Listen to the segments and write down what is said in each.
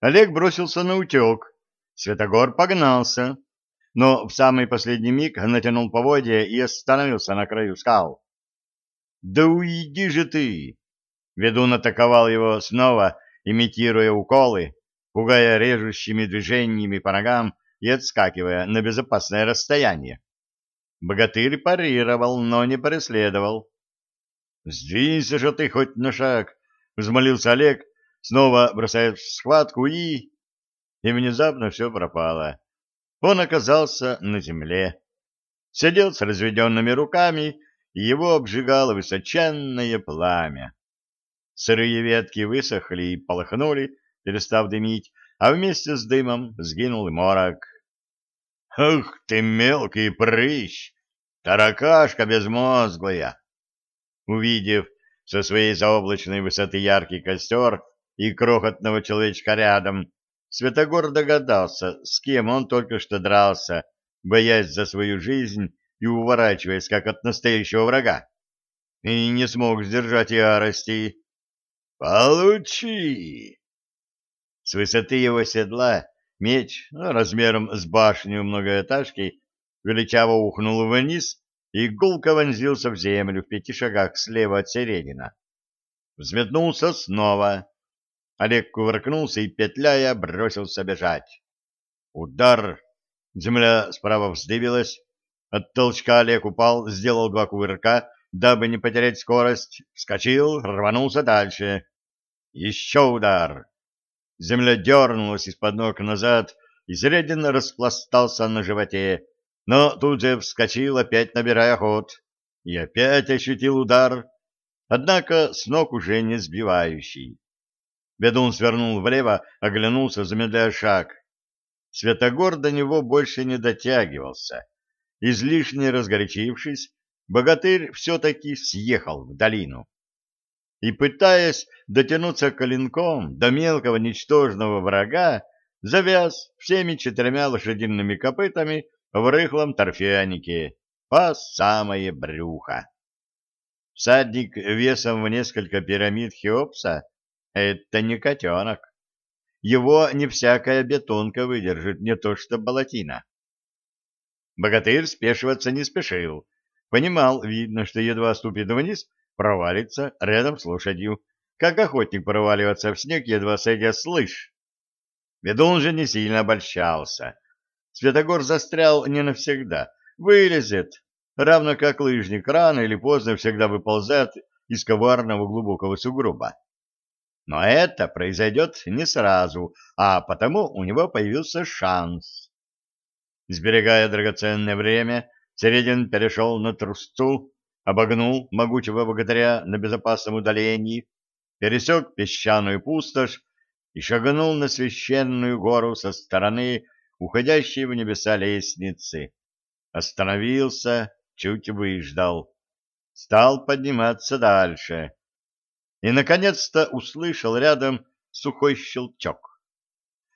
Олег бросился на утек. Светогор погнался, но в самый последний миг натянул поводья и остановился на краю скал. «Да уйди же ты!» Ведун атаковал его снова, имитируя уколы, пугая режущими движениями по ногам и отскакивая на безопасное расстояние. Богатырь парировал, но не преследовал. «Сдвинься же ты хоть на шаг!» — взмолился Олег, снова бросает в схватку и... И внезапно все пропало. Он оказался на земле. Сидел с разведенными руками, и его обжигало высоченное пламя. Сырые ветки высохли и полыхнули, перестав дымить, а вместе с дымом сгинул и морок. «Ах ты, мелкий прыщ! Таракашка безмозглая!» Увидев со своей заоблачной высоты яркий костер и крохотного человечка рядом, Святогор догадался, с кем он только что дрался, боясь за свою жизнь и уворачиваясь, как от настоящего врага, и не смог сдержать ярости. «Получи!» С высоты его седла меч, ну, размером с башню многоэтажки, величаво ухнул вниз и гулко вонзился в землю в пяти шагах слева от Середина. Взметнулся снова. Олег кувыркнулся и, петляя, бросился бежать. Удар! Земля справа вздыбилась. От толчка Олег упал, сделал два кувырка, дабы не потерять скорость, вскочил, рванулся дальше. Еще удар! Земля дернулась из-под ног назад, и Середин распластался на животе, но тут же вскочил, опять набирая ход, и опять ощутил удар, однако с ног уже не сбивающий. Бедун свернул влево, оглянулся, замедляя шаг. Святогор до него больше не дотягивался. Излишне разгорячившись, богатырь все-таки съехал в долину. И, пытаясь дотянуться коленком до мелкого ничтожного врага, завяз всеми четырьмя лошадиными копытами в рыхлом торфянике по самое брюхо. Садник весом в несколько пирамид Хеопса это не котенок. Его не всякая бетонка выдержит, не то что болотина. Богатырь спешиваться не спешил. Понимал, видно, что едва ступит вниз, провалится рядом с лошадью, как охотник проваливаться в снег, едва сойдя с лыж. Ведун же не сильно обольщался. Святогор застрял не навсегда, вылезет, равно как лыжник рано или поздно всегда выползает из коварного глубокого сугроба. Но это произойдет не сразу, а потому у него появился шанс. Сберегая драгоценное время, Середин перешел на трусцу, обогнул могучего богатыря на безопасном удалении, пересек песчаную пустошь и шагнул на священную гору со стороны уходящей в небеса лестницы. Остановился, чуть выждал. Стал подниматься дальше и, наконец-то, услышал рядом сухой щелчок.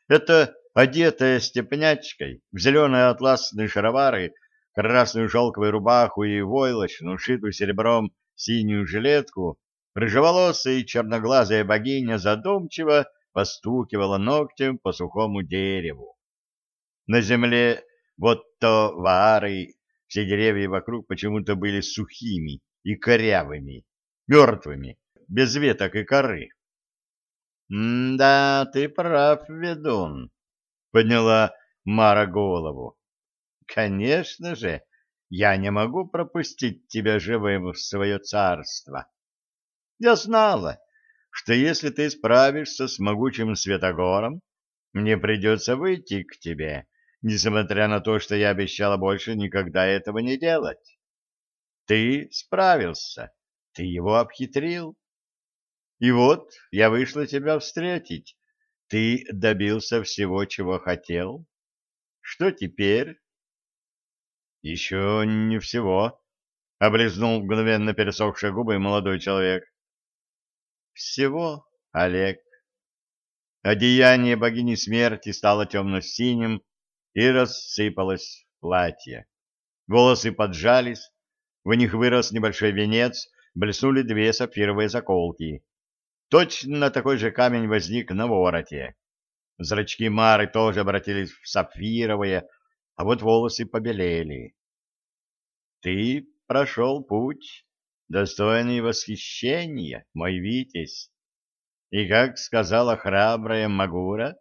Это одетая степнячкой в зеленые атласные шаровары, красную шелковую рубаху и войлочную, шитую серебром синюю жилетку, рыжеволосая и черноглазая богиня задумчиво постукивала ногтем по сухому дереву. На земле вот то вары, все деревья вокруг почему-то были сухими и корявыми, мертвыми, без веток и коры. «Да, ты прав, ведун», — подняла Мара голову. «Конечно же, я не могу пропустить тебя живым в свое царство. Я знала, что если ты справишься с могучим Святогором, мне придется выйти к тебе, несмотря на то, что я обещала больше никогда этого не делать. Ты справился, ты его обхитрил. И вот я вышла тебя встретить. Ты добился всего, чего хотел. Что теперь? Еще не всего, — облизнул мгновенно пересохшие губы молодой человек. Всего, Олег. Одеяние богини смерти стало темно-синим и рассыпалось в платье. Волосы поджались, в них вырос небольшой венец, блеснули две сапфировые заколки. Точно такой же камень возник на вороте. Зрачки Мары тоже обратились в сапфировые, а вот волосы побелели. Ты прошел путь, достойный восхищения, мой Витязь. И, как сказала храбрая Магура,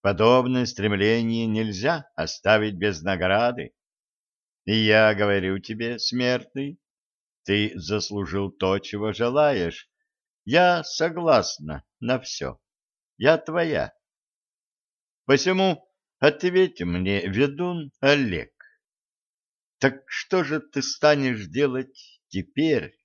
подобное стремление нельзя оставить без награды. И я говорю тебе, смертный, ты заслужил то, чего желаешь. Я согласна на все. Я твоя. Посему ответь мне, ведун Олег. Так что же ты станешь делать теперь?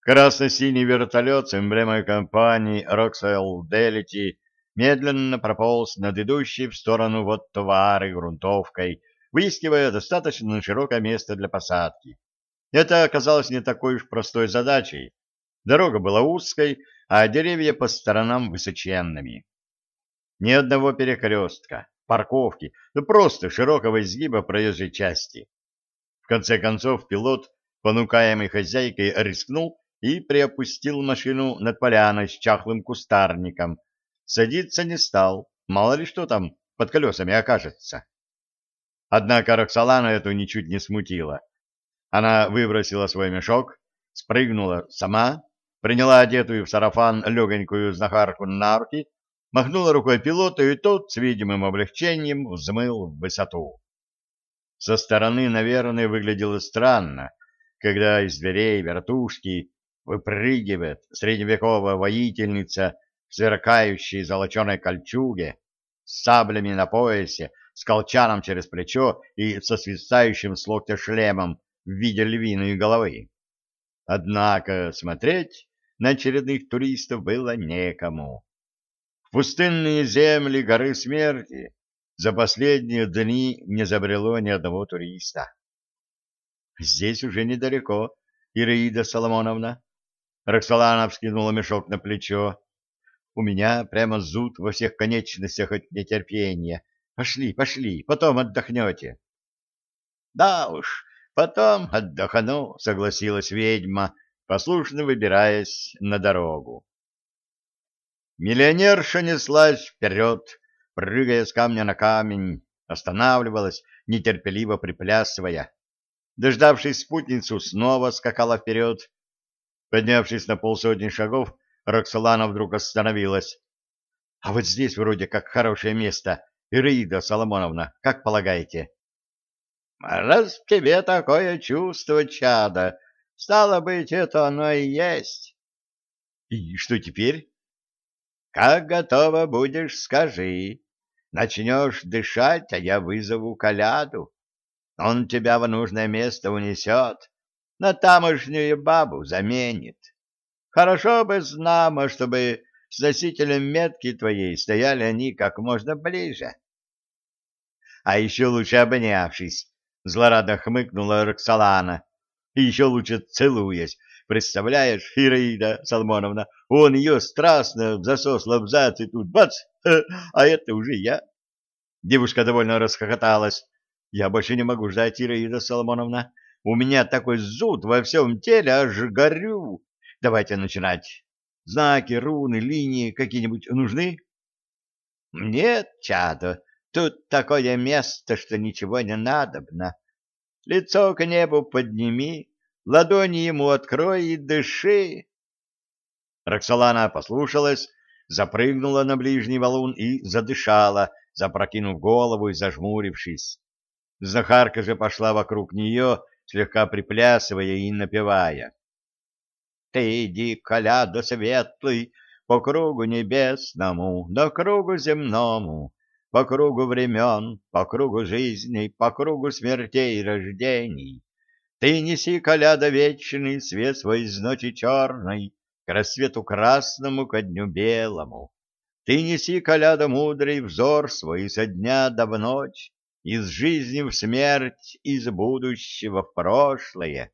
Красно-синий вертолет с эмблемой компании Roxel Delity медленно прополз над идущей в сторону вот товары грунтовкой, выискивая достаточно широкое место для посадки. Это оказалось не такой уж простой задачей. Дорога была узкой, а деревья по сторонам высоченными. Ни одного перекрестка, парковки, ну просто широкого изгиба проезжей части. В конце концов пилот, понукаемый хозяйкой, рискнул и приопустил машину над поляной с чахлым кустарником. Садиться не стал, мало ли что там под колесами окажется. Однако Роксолана эту ничуть не смутила. Она выбросила свой мешок, спрыгнула сама, приняла одетую в сарафан легонькую знахарку на руки, махнула рукой пилоту, и тот с видимым облегчением взмыл в высоту. Со стороны, наверное, выглядело странно, когда из дверей вертушки выпрыгивает средневековая воительница в сверкающей золоченой кольчуге, с саблями на поясе, с колчаном через плечо и со свисающим с локтя шлемом в виде львиной головы. Однако смотреть на очередных туристов было некому. В пустынные земли горы смерти за последние дни не забрело ни одного туриста. Здесь уже недалеко, Ираида Соломоновна. Роксолана вскинула мешок на плечо. У меня прямо зуд во всех конечностях от нетерпения. Пошли, пошли, потом отдохнете. — Да уж, потом отдохну, — согласилась ведьма, послушно выбираясь на дорогу. Миллионерша неслась вперед, прыгая с камня на камень, останавливалась, нетерпеливо приплясывая. Дождавшись спутницу, снова скакала вперед. Поднявшись на полсотни шагов, Роксолана вдруг остановилась. — А вот здесь вроде как хорошее место, Ираида Соломоновна, как полагаете? — Раз в тебе такое чувство, чада, стало быть, это оно и есть. — И что теперь? — Как готова будешь, скажи. Начнешь дышать, а я вызову коляду. Он тебя в нужное место унесет, на тамошнюю бабу заменит. Хорошо бы знамо, чтобы с носителем метки твоей стояли они как можно ближе. А еще лучше обнявшись, злорадно хмыкнула Роксолана, и еще лучше целуясь. Представляешь, Ираида Салмоновна, он ее страстно в засос и тут бац, а это уже я. Девушка довольно расхохоталась. Я больше не могу ждать, Ираида Соломоновна. У меня такой зуд во всем теле, аж горю. Давайте начинать. Знаки, руны, линии какие-нибудь нужны? Нет, чадо, тут такое место, что ничего не надобно. Лицо к небу подними, ладони ему открой и дыши. Роксолана послушалась, запрыгнула на ближний валун и задышала, запрокинув голову и зажмурившись. Захарка же пошла вокруг нее, слегка приплясывая и напевая. Ты иди, коляда светлый, по кругу небесному, до кругу земному, по кругу времен, по кругу жизней, по кругу смертей и рождений. Ты неси, коляда вечный, свет свой из ночи черной, к рассвету красному, ко дню белому. Ты неси, коляда мудрый, взор свой со дня до в ночь, из жизни в смерть, из будущего в прошлое.